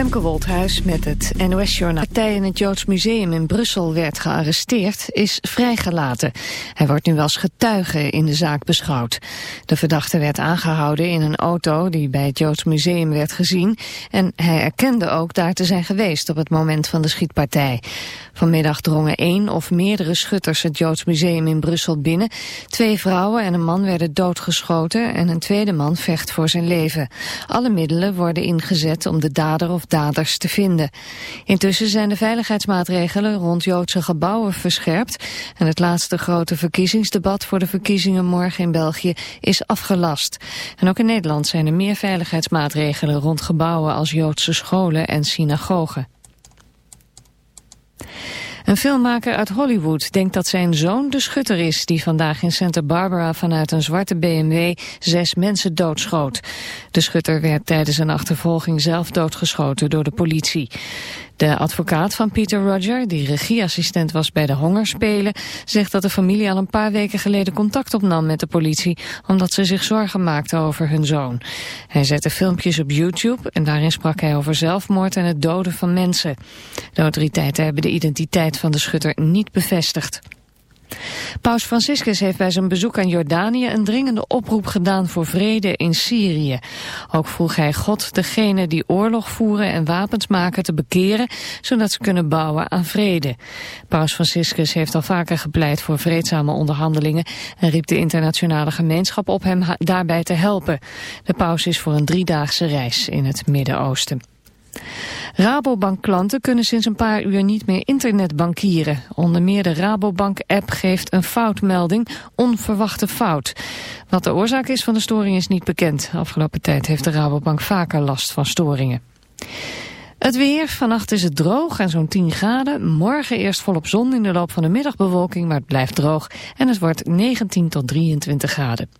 Femke Wolthuis met het NOS-journaal. Partij in het Joods Museum in Brussel werd gearresteerd, is vrijgelaten. Hij wordt nu als getuige in de zaak beschouwd. De verdachte werd aangehouden in een auto die bij het Joods Museum werd gezien... en hij erkende ook daar te zijn geweest op het moment van de schietpartij. Vanmiddag drongen één of meerdere schutters het Joods Museum in Brussel binnen. Twee vrouwen en een man werden doodgeschoten en een tweede man vecht voor zijn leven. Alle middelen worden ingezet om de dader of daders te vinden. Intussen zijn de veiligheidsmaatregelen rond Joodse gebouwen verscherpt en het laatste grote verkiezingsdebat voor de verkiezingen morgen in België is afgelast. En ook in Nederland zijn er meer veiligheidsmaatregelen rond gebouwen als Joodse scholen en synagogen. Een filmmaker uit Hollywood denkt dat zijn zoon de schutter is... die vandaag in Santa Barbara vanuit een zwarte BMW zes mensen doodschoot. De schutter werd tijdens een achtervolging zelf doodgeschoten door de politie. De advocaat van Peter Roger, die regieassistent was bij de Hongerspelen, zegt dat de familie al een paar weken geleden contact opnam met de politie, omdat ze zich zorgen maakten over hun zoon. Hij zette filmpjes op YouTube en daarin sprak hij over zelfmoord en het doden van mensen. De autoriteiten hebben de identiteit van de schutter niet bevestigd. Paus Franciscus heeft bij zijn bezoek aan Jordanië een dringende oproep gedaan voor vrede in Syrië. Ook vroeg hij God degene die oorlog voeren en wapens maken te bekeren, zodat ze kunnen bouwen aan vrede. Paus Franciscus heeft al vaker gepleit voor vreedzame onderhandelingen en riep de internationale gemeenschap op hem daarbij te helpen. De paus is voor een driedaagse reis in het Midden-Oosten. Rabobank-klanten kunnen sinds een paar uur niet meer internetbankieren. Onder meer de Rabobank-app geeft een foutmelding, onverwachte fout. Wat de oorzaak is van de storing is niet bekend. Afgelopen tijd heeft de Rabobank vaker last van storingen. Het weer, vannacht is het droog en zo'n 10 graden. Morgen eerst volop zon in de loop van de middag bewolking, maar het blijft droog. En het wordt 19 tot 23 graden.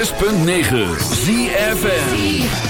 106.9 ZFM